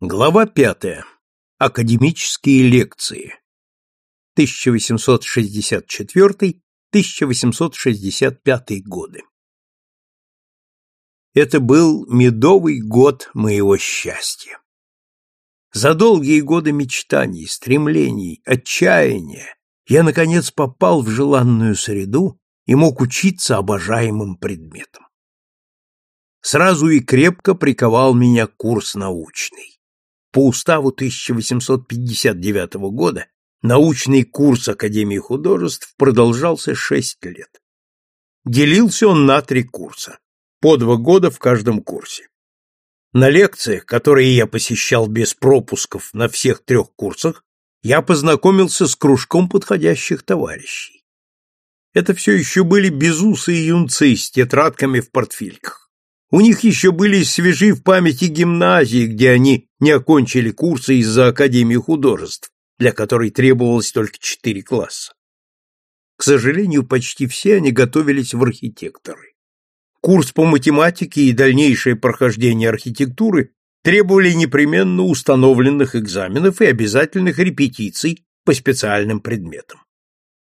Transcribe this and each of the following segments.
Глава пятая. Академические лекции. 1864-1865 годы. Это был медовый год моего счастья. За долгие годы мечтаний, стремлений, отчаяния я, наконец, попал в желанную среду и мог учиться обожаемым предметам. Сразу и крепко приковал меня курс научный. По уставу 1859 года научный курс Академии художеств продолжался шесть лет. Делился он на три курса, по два года в каждом курсе. На лекциях, которые я посещал без пропусков на всех трех курсах, я познакомился с кружком подходящих товарищей. Это все еще были безусые юнцы с тетрадками в портфельках. У них еще были свежи в памяти гимназии, где они не окончили курсы из-за Академии художеств, для которой требовалось только четыре класса. К сожалению, почти все они готовились в архитекторы. Курс по математике и дальнейшее прохождение архитектуры требовали непременно установленных экзаменов и обязательных репетиций по специальным предметам.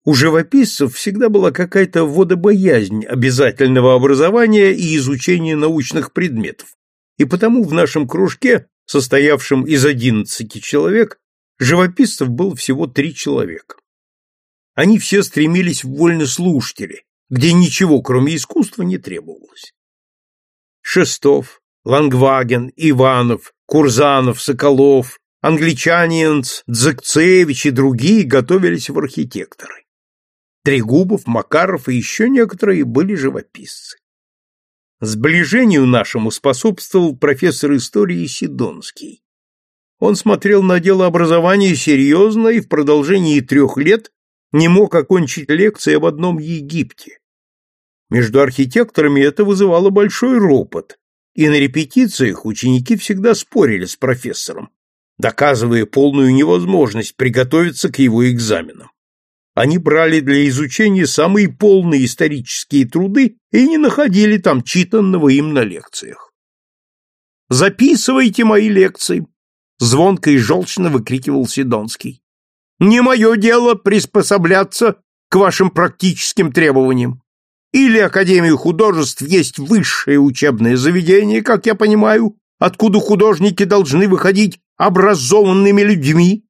У живописцев всегда была какая-то водобоязнь обязательного образования и изучения научных предметов, и потому в нашем кружке, состоявшем из одиннадцати человек, живописцев было всего три человека. Они все стремились в вольнослушатели, где ничего, кроме искусства, не требовалось. Шестов, Лангваген, Иванов, Курзанов, Соколов, англичанинц, Дзекцевич и другие готовились в архитекторы. Трегубов, Макаров и еще некоторые были живописцы. Сближению нашему способствовал профессор истории Сидонский. Он смотрел на дело образования серьезно и в продолжении трех лет не мог окончить лекции об одном Египте. Между архитекторами это вызывало большой ропот, и на репетициях ученики всегда спорили с профессором, доказывая полную невозможность приготовиться к его экзаменам они брали для изучения самые полные исторические труды и не находили там читанного им на лекциях. «Записывайте мои лекции!» — звонко и желчно выкрикивал Сидонский. «Не мое дело приспособляться к вашим практическим требованиям. Или Академия художеств есть высшее учебное заведение, как я понимаю, откуда художники должны выходить образованными людьми,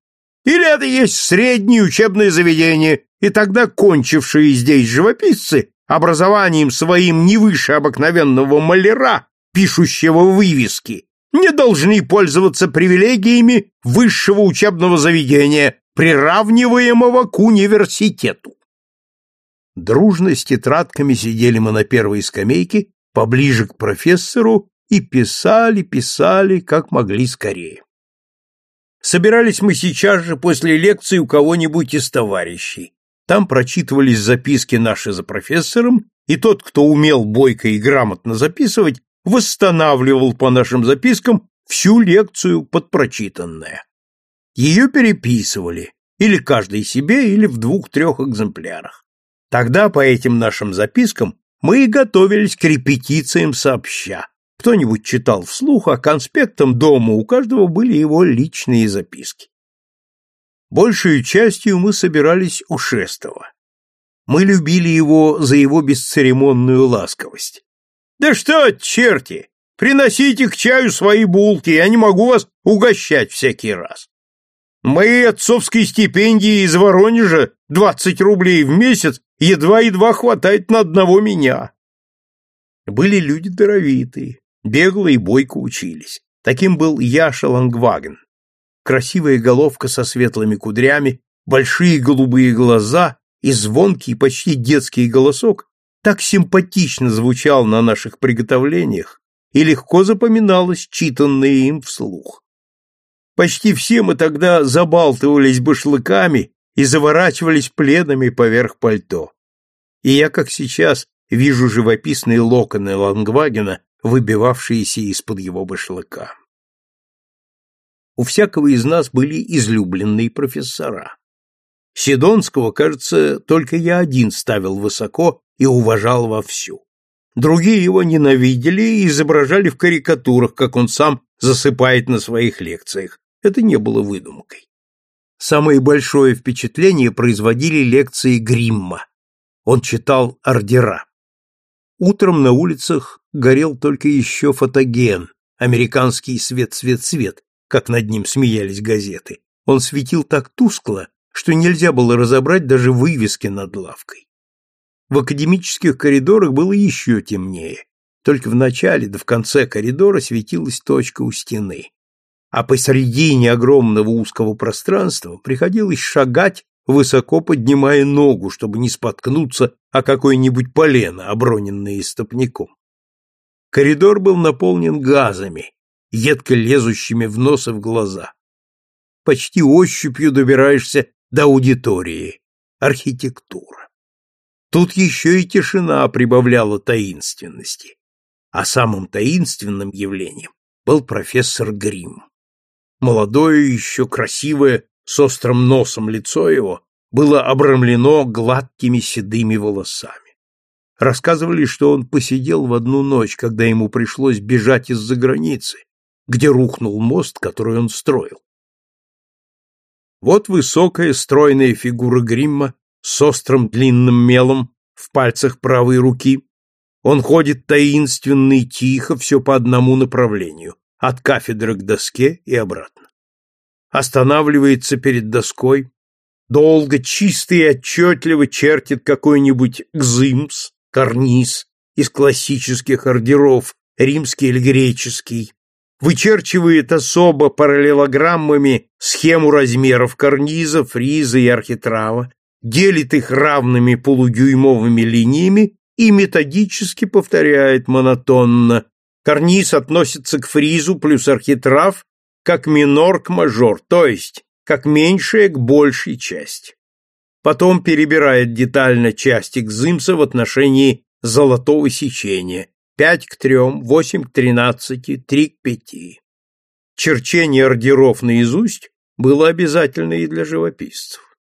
или это есть среднее учебное заведение, и тогда кончившие здесь живописцы образованием своим не выше обыкновенного маляра, пишущего вывески, не должны пользоваться привилегиями высшего учебного заведения, приравниваемого к университету. Дружно с тетрадками сидели мы на первой скамейке, поближе к профессору, и писали, писали, как могли скорее. Собирались мы сейчас же после лекции у кого-нибудь из товарищей. Там прочитывались записки наши за профессором, и тот, кто умел бойко и грамотно записывать, восстанавливал по нашим запискам всю лекцию под прочитанное. Ее переписывали, или каждый себе, или в двух-трех экземплярах. Тогда по этим нашим запискам мы и готовились к репетициям сообща, кто-нибудь читал вслух, а конспектом дома у каждого были его личные записки. Большую частью мы собирались у Шестова. Мы любили его за его бесцеремонную ласковость. «Да что, черти, приносите к чаю свои булки, я не могу вас угощать всякий раз. Моей отцовской стипендии из Воронежа двадцать рублей в месяц едва-едва хватает на одного меня». Были люди даровитые, Бегло и бойко учились. Таким был Яша Лангваген. Красивая головка со светлыми кудрями, большие голубые глаза и звонкий, почти детский голосок так симпатично звучал на наших приготовлениях и легко запоминалось читанное им вслух. Почти все мы тогда забалтывались башлыками и заворачивались пледами поверх пальто. И я, как сейчас, вижу живописные локоны Лангвагена выбивавшиеся из-под его башлыка. У всякого из нас были излюбленные профессора. Сидонского, кажется, только я один ставил высоко и уважал вовсю. Другие его ненавидели и изображали в карикатурах, как он сам засыпает на своих лекциях. Это не было выдумкой. Самое большое впечатление производили лекции Гримма. Он читал ордера. Утром на улицах горел только еще фотоген, американский свет-свет-свет, как над ним смеялись газеты. Он светил так тускло, что нельзя было разобрать даже вывески над лавкой. В академических коридорах было еще темнее. Только в начале да в конце коридора светилась точка у стены. А посредине огромного узкого пространства приходилось шагать, высоко поднимая ногу, чтобы не споткнуться о какое-нибудь полено, оброненное истопником. Коридор был наполнен газами, едко лезущими в нос и в глаза. Почти ощупью добираешься до аудитории. Архитектура. Тут еще и тишина прибавляла таинственности. А самым таинственным явлением был профессор Грим. Молодое, еще красивое, с острым носом лицо его было обрамлено гладкими седыми волосами. Рассказывали, что он посидел в одну ночь, когда ему пришлось бежать из-за границы, где рухнул мост, который он строил. Вот высокая стройная фигура Гримма с острым длинным мелом в пальцах правой руки. Он ходит таинственно и тихо, все по одному направлению, от кафедры к доске и обратно. Останавливается перед доской, долго, чисто и отчетливо чертит какой-нибудь гзымс, карниз из классических ордеров, римский или греческий, вычерчивает особо параллелограммами схему размеров карниза, фриза и архитрава, делит их равными полудюймовыми линиями и методически повторяет монотонно. Карниз относится к фризу плюс архитрав как минор к мажор, то есть как меньшая к большей части. Потом перебирает детально части Гзымса в отношении золотого сечения, 5 к 3, 8 к 13, 3 к 5. Черчение ордеров наизусть было обязательно и для живописцев.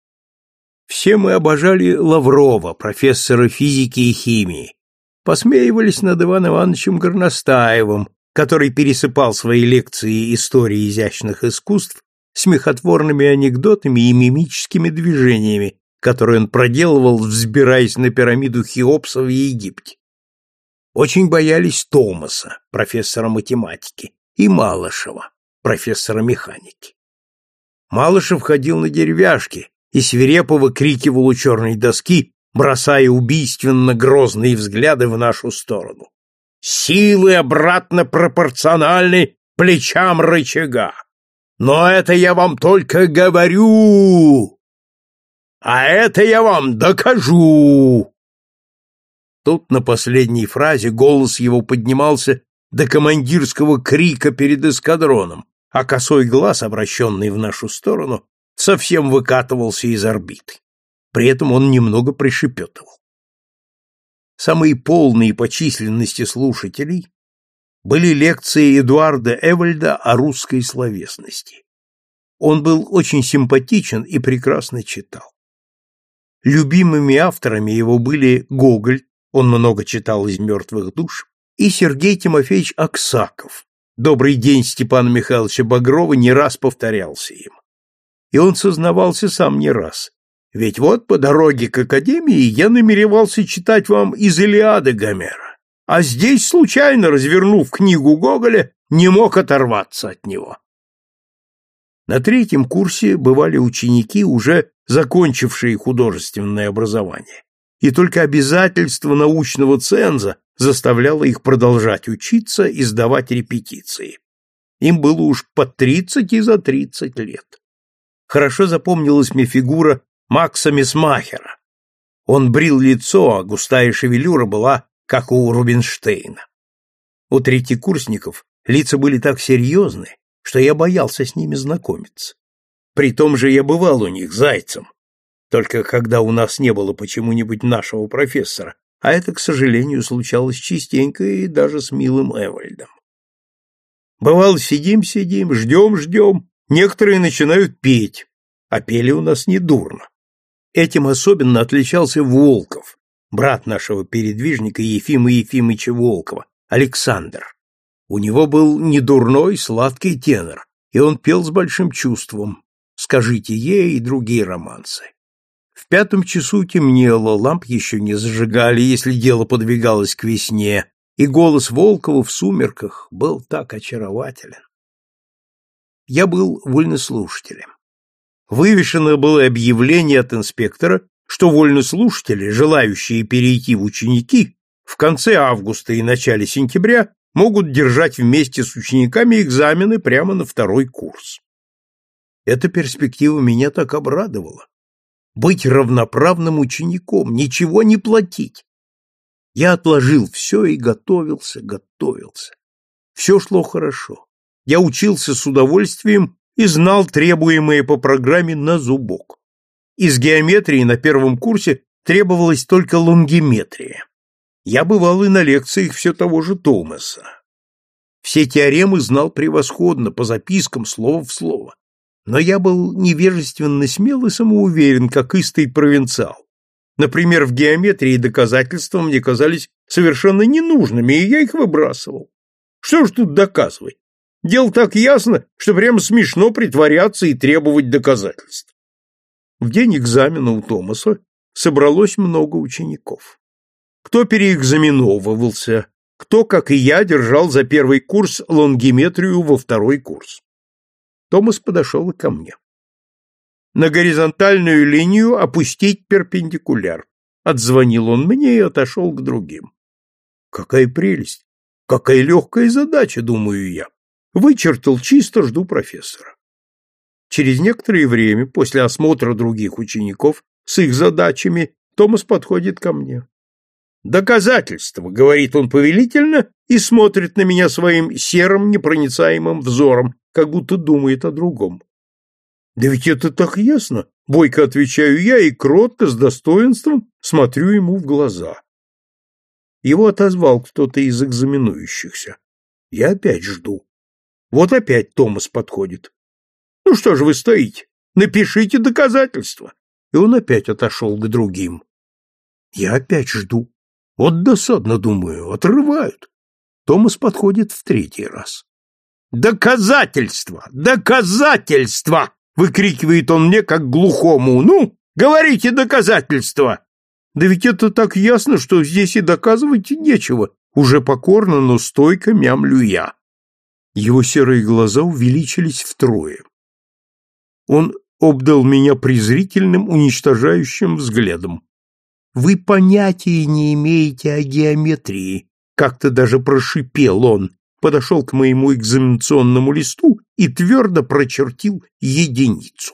Все мы обожали Лаврова, профессора физики и химии. Посмеивались над Иваном Ивановичем Горностаевым, который пересыпал свои лекции истории изящных искусств смехотворными анекдотами и мимическими движениями, которые он проделывал, взбираясь на пирамиду Хеопса в Египте. Очень боялись Томаса, профессора математики, и Малышева, профессора механики. Малышев ходил на деревяшке и свирепо выкрикивал у черной доски, бросая убийственно грозные взгляды в нашу сторону. «Силы обратно пропорциональны плечам рычага! Но это я вам только говорю! А это я вам докажу!» Тут на последней фразе голос его поднимался до командирского крика перед эскадроном, а косой глаз, обращенный в нашу сторону, совсем выкатывался из орбиты. При этом он немного пришепетывал. Самые полные по численности слушателей были лекции Эдуарда Эвальда о русской словесности. Он был очень симпатичен и прекрасно читал. Любимыми авторами его были Гоголь, он много читал из «Мертвых душ», и Сергей Тимофеевич Аксаков. «Добрый день» Степана Михайловича Багрова не раз повторялся им. И он сознавался сам не раз. Ведь вот по дороге к Академии я намеревался читать вам из Илиады Гомера, а здесь, случайно развернув книгу Гоголя, не мог оторваться от него. На третьем курсе бывали ученики, уже закончившие художественное образование и только обязательство научного ценза заставляло их продолжать учиться и сдавать репетиции. Им было уж по тридцать и за тридцать лет. Хорошо запомнилась мне фигура Макса Месмахера. Он брил лицо, а густая шевелюра была, как у Рубинштейна. У третьекурсников лица были так серьезны, что я боялся с ними знакомиться. При том же я бывал у них зайцем, только когда у нас не было почему-нибудь нашего профессора, а это, к сожалению, случалось частенько и даже с милым Эвальдом. Бывало, сидим-сидим, ждем-ждем, некоторые начинают петь, а пели у нас недурно. Этим особенно отличался Волков, брат нашего передвижника Ефима Ефимыча Волкова, Александр. У него был недурной, сладкий тенор, и он пел с большим чувством «Скажите ей» и другие романсы. В пятом часу темнело, ламп еще не зажигали, если дело подвигалось к весне, и голос Волкова в сумерках был так очарователен. Я был вольнослушателем. Вывешено было объявление от инспектора, что вольнослушатели, желающие перейти в ученики, в конце августа и начале сентября могут держать вместе с учениками экзамены прямо на второй курс. Эта перспектива меня так обрадовала. Быть равноправным учеником, ничего не платить. Я отложил все и готовился, готовился. Все шло хорошо. Я учился с удовольствием и знал требуемые по программе на зубок. Из геометрии на первом курсе требовалась только лонгиметрия. Я бывал и на лекциях все того же Томаса. Все теоремы знал превосходно, по запискам, слово в слово. Но я был невежественно смел и самоуверен, как истый провинциал. Например, в геометрии доказательства мне казались совершенно ненужными, и я их выбрасывал. Что ж тут доказывать? Дело так ясно, что прямо смешно притворяться и требовать доказательств. В день экзамена у Томаса собралось много учеников. Кто переэкзаменовывался, кто, как и я, держал за первый курс лонгиметрию во второй курс. Томас подошел ко мне. На горизонтальную линию опустить перпендикуляр. Отзвонил он мне и отошел к другим. Какая прелесть! Какая легкая задача, думаю я. Вычертил чисто, жду профессора. Через некоторое время, после осмотра других учеников с их задачами, Томас подходит ко мне. «Доказательство», — говорит он повелительно и смотрит на меня своим серым непроницаемым взором, как будто думает о другом. «Да ведь это так ясно», — бойко отвечаю я и кротко, с достоинством смотрю ему в глаза. Его отозвал кто-то из экзаменующихся. Я опять жду. Вот опять Томас подходит. «Ну что же вы стоите? Напишите доказательства». И он опять отошел к другим. Я опять жду. Вот досадно, думаю, отрывают. Томас подходит в третий раз. «Доказательства! Доказательства!» — выкрикивает он мне, как глухому. «Ну, говорите доказательства!» «Да ведь это так ясно, что здесь и доказывать нечего!» Уже покорно, но стойко мямлю я. Его серые глаза увеличились втрое. Он обдал меня презрительным, уничтожающим взглядом. Вы понятия не имеете о геометрии, как-то даже прошипел он, подошел к моему экзаменационному листу и твердо прочертил единицу.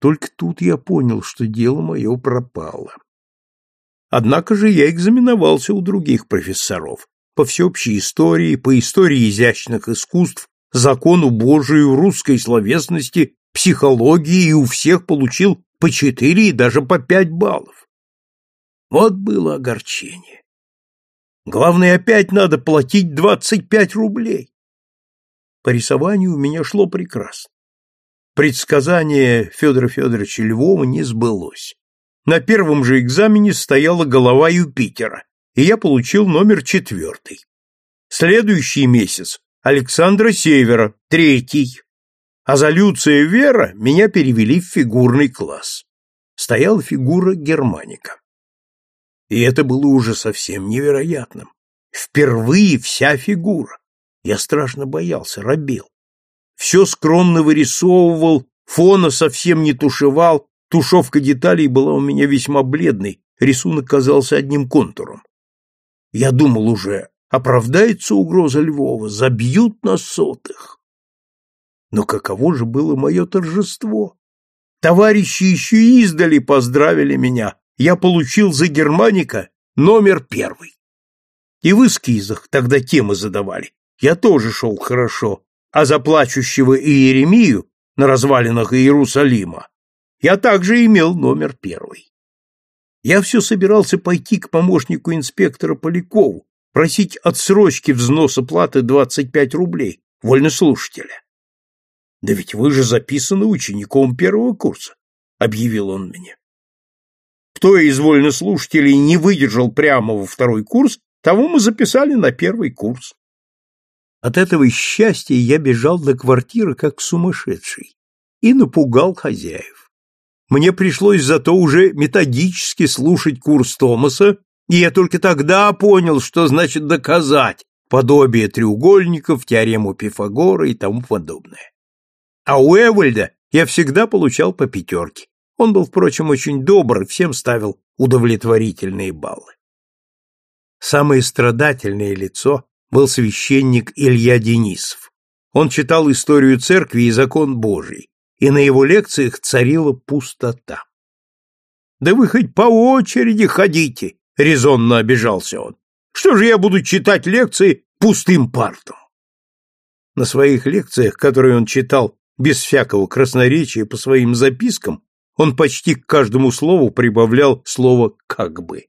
Только тут я понял, что дело мое пропало. Однако же я экзаменовался у других профессоров по всеобщей истории, по истории изящных искусств, закону Божию, русской словесности, психологии и у всех получил по четыре и даже по пять баллов. Вот было огорчение. Главное, опять надо платить двадцать пять рублей. По рисованию у меня шло прекрасно. Предсказание Федора Федоровича Львова не сбылось. На первом же экзамене стояла голова Юпитера, и я получил номер четвертый. Следующий месяц Александра Севера, третий. А за Люция Вера меня перевели в фигурный класс. Стояла фигура Германика. И это было уже совсем невероятным. Впервые вся фигура. Я страшно боялся, робел. Все скромно вырисовывал, фона совсем не тушевал, тушевка деталей была у меня весьма бледной, рисунок казался одним контуром. Я думал уже, оправдается угроза Львова, забьют на сотых. Но каково же было мое торжество? Товарищи еще издали поздравили меня, я получил за германика номер первый. И в эскизах тогда темы задавали. Я тоже шел хорошо, а за плачущего Иеремию на развалинах Иерусалима я также имел номер первый. Я все собирался пойти к помощнику инспектора Полякову, просить отсрочки взноса платы 25 рублей, вольнослушателя. Да ведь вы же записаны учеником первого курса, объявил он мне. Кто из вольнослушателей не выдержал прямо во второй курс, того мы записали на первый курс. От этого счастья я бежал до квартиры как сумасшедший и напугал хозяев. Мне пришлось зато уже методически слушать курс Томаса, и я только тогда понял, что значит доказать подобие треугольников, теорему Пифагора и тому подобное. А у Эвальда я всегда получал по пятерке. Он был, впрочем, очень добр, всем ставил удовлетворительные баллы. Самое страдательное лицо был священник Илья Денисов. Он читал историю церкви и закон Божий, и на его лекциях царила пустота. «Да вы хоть по очереди ходите!» — резонно обижался он. «Что же я буду читать лекции пустым партом?» На своих лекциях, которые он читал без всякого красноречия по своим запискам, он почти к каждому слову прибавлял слово «как бы».